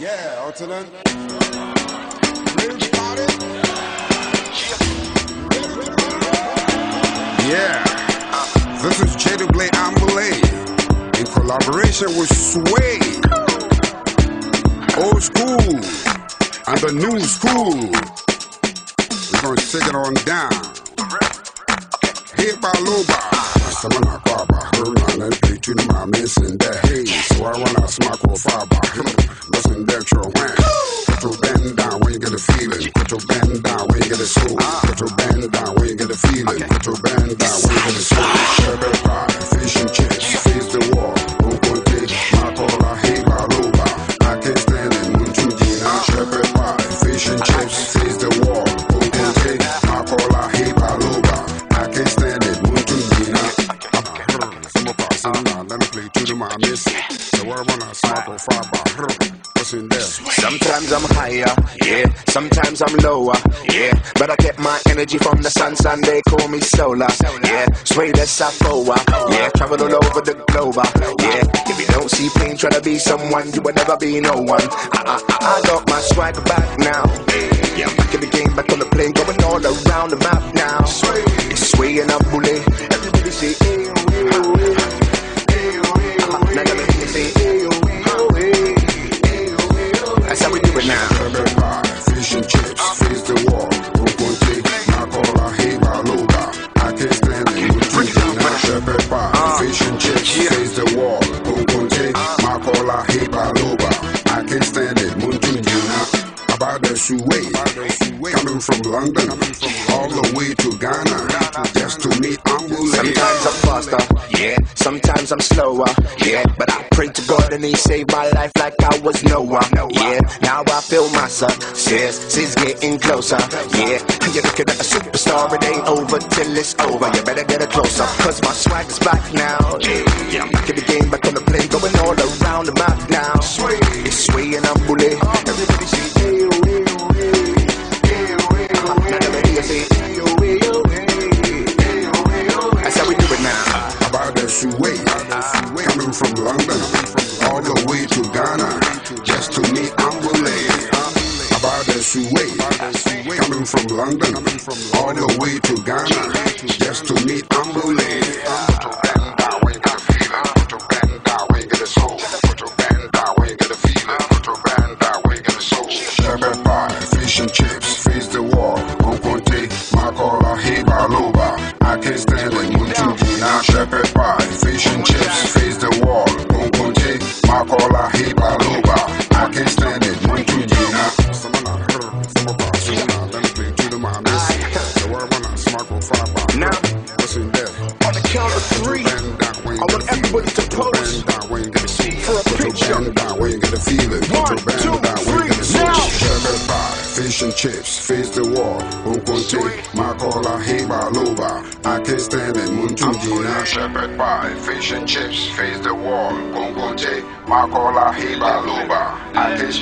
Yeah, party. Yeah. This is Gyedu-Blay Ambolley in collaboration with Sway. Old school and the new school. We're gonna take it on down. Hit by Hey, Baloba. Samana Kwaba, Herman, and Pay to my missing that hey. So I wanna smack or faba. That your wham. Put your bend down when you get a feeling. Put your bend down when you get a soul. Put your bend down when you get a feeling. Put your bend down when you get a soul. Shepherd ah, pie, fish and chips, face the wall. Okote, Makola, hey, Baloba. I can't stand it, Munchujina. Shepherd pie, fish and chips, face the wall. The my miss. Where I wanna smoke fire What's in there? Sometimes I'm higher, yeah. Sometimes I'm lower, yeah. But I get my energy from the sun, sun they call me solar, yeah. Sway DaSafo, yeah. Travel all over the globe, yeah. If you don't see pain, try to be someone, you will never be no one. I, I, I I got my swag back now, yeah. I'm back in the game, back on the plane, going all around the map now. It's sway and I'm bully. It now. Fish and chips, face the wall. Okote, Makola, hey, Baloba. I can't stand it, Munchujina. Shepherd pie, fish and chips, face the wall. Okote, Makola, hey, Baloba. I can't stand it, Munchujina. About the Suway, coming from London, all the way to Ghana, just to faster, yeah. Sometimes I'm slower, yeah. But I pray to God and He saved my life like I was Noah, yeah. Now I feel my success is getting closer, yeah. You're looking at a superstar, it ain't over till it's over. You better get it closer, cause my swag is back now, yeah. I'm back in the game, back on the plane, going all around the map now. It's sway and I'm bully. From London, all the way to Ghana, just to meet the Suway, coming from London, all the way to Ghana, just to meet Ambulance. Shepherd pie, fish and chips, to the man. The word when I smoke or fire. Now, What's in there? on the count of three, I want everybody to pose for a picture. One, two, three, now. Pie, fish and chips, face I can't stand it, Munchujina. Shepherd pie, fish and chips, face the wall. Unkonte, Makola, hey, Baloba. I can't